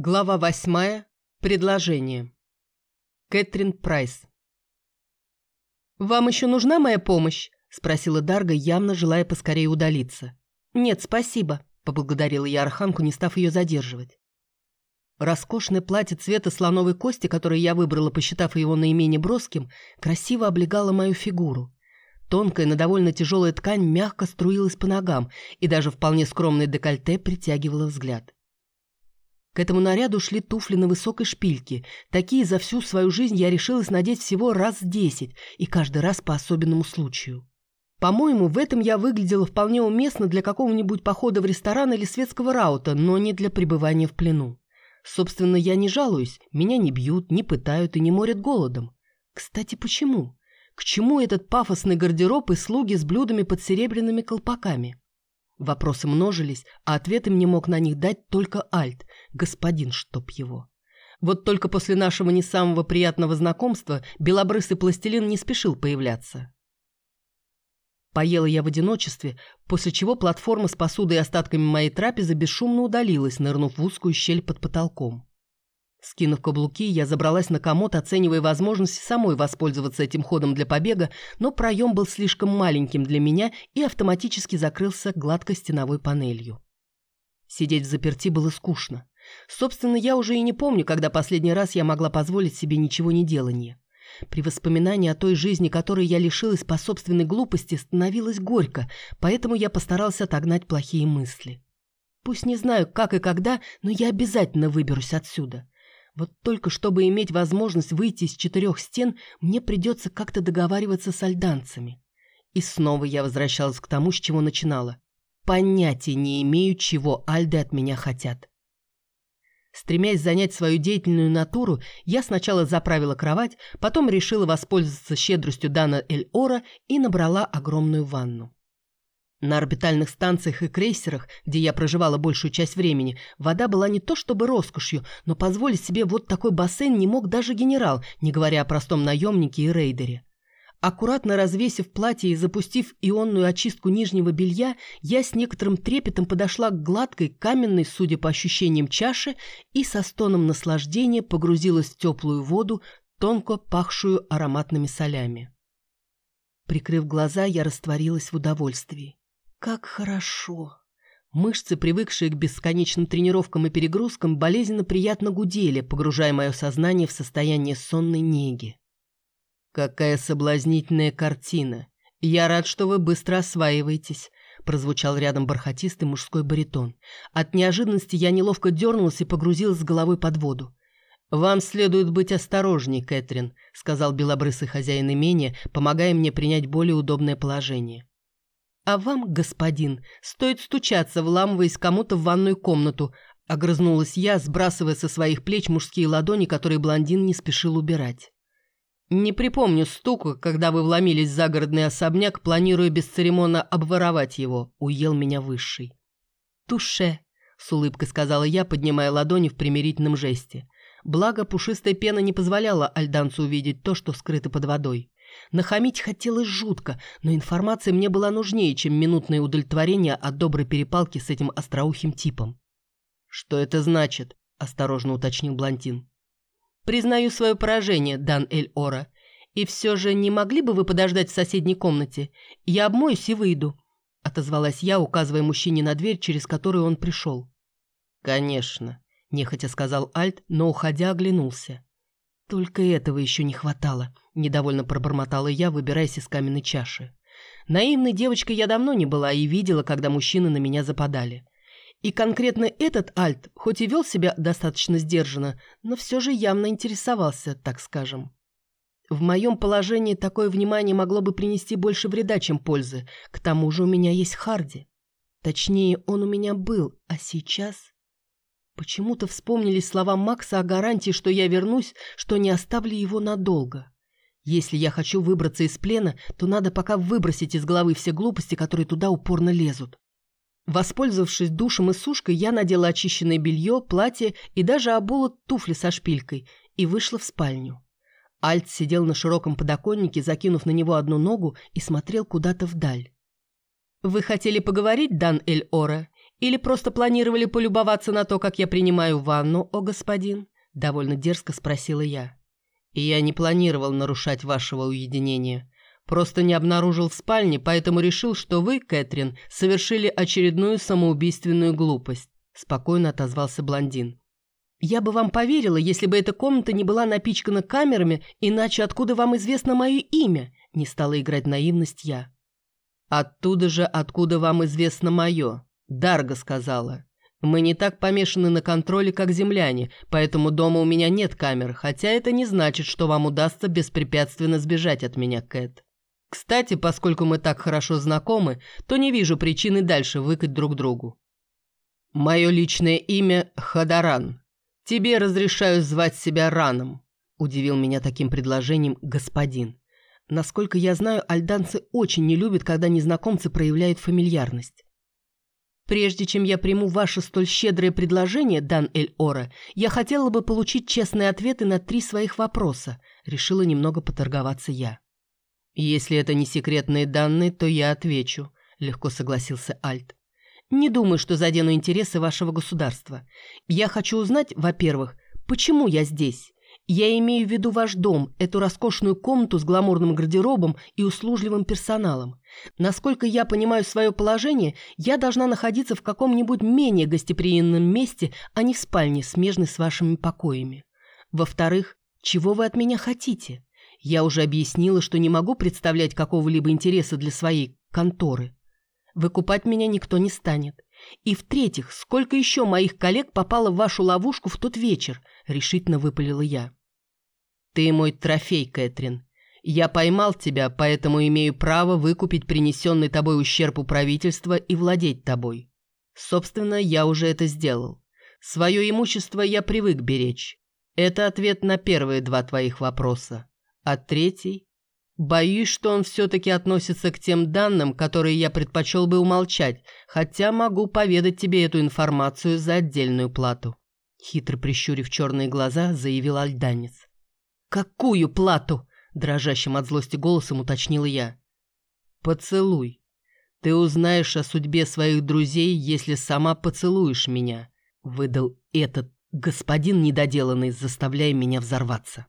Глава восьмая. Предложение. Кэтрин Прайс. «Вам еще нужна моя помощь?» – спросила Дарга, явно желая поскорее удалиться. «Нет, спасибо», – поблагодарила я Арханку, не став ее задерживать. Роскошное платье цвета слоновой кости, которое я выбрала, посчитав его наименее броским, красиво облегало мою фигуру. Тонкая, но довольно тяжелая ткань мягко струилась по ногам, и даже вполне скромное декольте притягивало взгляд. К этому наряду шли туфли на высокой шпильке. Такие за всю свою жизнь я решилась надеть всего раз десять, и каждый раз по особенному случаю. По-моему, в этом я выглядела вполне уместно для какого-нибудь похода в ресторан или светского раута, но не для пребывания в плену. Собственно, я не жалуюсь, меня не бьют, не пытают и не морят голодом. Кстати, почему? К чему этот пафосный гардероб и слуги с блюдами под серебряными колпаками? Вопросы множились, а ответы мне мог на них дать только Альт, господин чтоб его. Вот только после нашего не самого приятного знакомства белобрысый пластилин не спешил появляться. Поела я в одиночестве, после чего платформа с посудой и остатками моей трапезы бесшумно удалилась, нырнув в узкую щель под потолком. Скинув каблуки, я забралась на комод, оценивая возможность самой воспользоваться этим ходом для побега, но проем был слишком маленьким для меня и автоматически закрылся гладкой стеновой панелью. Сидеть в заперти было скучно. Собственно, я уже и не помню, когда последний раз я могла позволить себе ничего не делания. При воспоминании о той жизни, которой я лишилась по собственной глупости, становилось горько, поэтому я постарался отогнать плохие мысли. Пусть не знаю, как и когда, но я обязательно выберусь отсюда. Вот только чтобы иметь возможность выйти из четырех стен, мне придется как-то договариваться с альданцами. И снова я возвращалась к тому, с чего начинала. Понятия не имею, чего альды от меня хотят. Стремясь занять свою деятельную натуру, я сначала заправила кровать, потом решила воспользоваться щедростью Дана Эль-Ора и набрала огромную ванну. На орбитальных станциях и крейсерах, где я проживала большую часть времени, вода была не то чтобы роскошью, но позволить себе вот такой бассейн не мог даже генерал, не говоря о простом наемнике и рейдере. Аккуратно развесив платье и запустив ионную очистку нижнего белья, я с некоторым трепетом подошла к гладкой, каменной, судя по ощущениям, чаше и со стоном наслаждения погрузилась в теплую воду, тонко пахшую ароматными солями. Прикрыв глаза, я растворилась в удовольствии. Как хорошо! Мышцы, привыкшие к бесконечным тренировкам и перегрузкам, болезненно приятно гудели, погружая мое сознание в состояние сонной неги. «Какая соблазнительная картина! Я рад, что вы быстро осваиваетесь», — прозвучал рядом бархатистый мужской баритон. От неожиданности я неловко дернулась и погрузилась с головой под воду. «Вам следует быть осторожней, Кэтрин», — сказал белобрысый хозяин имения, помогая мне принять более удобное положение. «А вам, господин, стоит стучаться, вламываясь кому-то в ванную комнату», огрызнулась я, сбрасывая со своих плеч мужские ладони, которые блондин не спешил убирать. «Не припомню стука, когда вы вломились в загородный особняк, планируя бесцеремонно обворовать его», — уел меня высший. «Туше», — с улыбкой сказала я, поднимая ладони в примирительном жесте. Благо, пушистая пена не позволяла альданцу увидеть то, что скрыто под водой. Нахамить хотелось жутко, но информация мне была нужнее, чем минутное удовлетворение от доброй перепалки с этим остроухим типом. «Что это значит?» – осторожно уточнил Блантин. «Признаю свое поражение, Дан Эль-Ора. И все же не могли бы вы подождать в соседней комнате? Я обмоюсь и выйду», – отозвалась я, указывая мужчине на дверь, через которую он пришел. «Конечно», – нехотя сказал Альт, но, уходя, оглянулся. «Только этого еще не хватало», — недовольно пробормотала я, выбираясь из каменной чаши. Наивной девочкой я давно не была и видела, когда мужчины на меня западали. И конкретно этот Альт, хоть и вел себя достаточно сдержанно, но все же явно интересовался, так скажем. В моем положении такое внимание могло бы принести больше вреда, чем пользы. К тому же у меня есть Харди. Точнее, он у меня был, а сейчас... Почему-то вспомнились слова Макса о гарантии, что я вернусь, что не оставлю его надолго. Если я хочу выбраться из плена, то надо пока выбросить из головы все глупости, которые туда упорно лезут. Воспользовавшись душем и сушкой, я надела очищенное белье, платье и даже обула туфли со шпилькой и вышла в спальню. Альт сидел на широком подоконнике, закинув на него одну ногу и смотрел куда-то вдаль. «Вы хотели поговорить, Дан Эль-Ора? Или просто планировали полюбоваться на то, как я принимаю ванну, о господин?» – довольно дерзко спросила я. «И я не планировал нарушать вашего уединения. Просто не обнаружил в спальне, поэтому решил, что вы, Кэтрин, совершили очередную самоубийственную глупость», – спокойно отозвался блондин. «Я бы вам поверила, если бы эта комната не была напичкана камерами, иначе откуда вам известно мое имя?» – не стала играть наивность я. «Оттуда же, откуда вам известно мое», – Дарга сказала. «Мы не так помешаны на контроле, как земляне, поэтому дома у меня нет камер, хотя это не значит, что вам удастся беспрепятственно сбежать от меня, Кэт. Кстати, поскольку мы так хорошо знакомы, то не вижу причины дальше выкать друг другу. Мое личное имя – Хадаран. Тебе разрешаю звать себя Раном», – удивил меня таким предложением господин. Насколько я знаю, альданцы очень не любят, когда незнакомцы проявляют фамильярность. Прежде чем я приму ваше столь щедрое предложение, Дан Эль-Ора, я хотела бы получить честные ответы на три своих вопроса. Решила немного поторговаться я. Если это не секретные данные, то я отвечу, легко согласился Альт. Не думаю, что задену интересы вашего государства. Я хочу узнать, во-первых, почему я здесь. Я имею в виду ваш дом, эту роскошную комнату с гламурным гардеробом и услужливым персоналом. Насколько я понимаю свое положение, я должна находиться в каком-нибудь менее гостеприимном месте, а не в спальне, смежной с вашими покоями. Во-вторых, чего вы от меня хотите? Я уже объяснила, что не могу представлять какого-либо интереса для своей конторы. Выкупать меня никто не станет. И в-третьих, сколько еще моих коллег попало в вашу ловушку в тот вечер, решительно выпалила я. Ты мой трофей, Кэтрин. Я поймал тебя, поэтому имею право выкупить принесенный тобой ущерб у правительства и владеть тобой. Собственно, я уже это сделал. Свое имущество я привык беречь. Это ответ на первые два твоих вопроса. А третий? Боюсь, что он все-таки относится к тем данным, которые я предпочел бы умолчать, хотя могу поведать тебе эту информацию за отдельную плату. Хитро прищурив черные глаза, заявил альданец. «Какую плату?» – дрожащим от злости голосом уточнила я. «Поцелуй. Ты узнаешь о судьбе своих друзей, если сама поцелуешь меня», – выдал этот господин недоделанный, заставляя меня взорваться.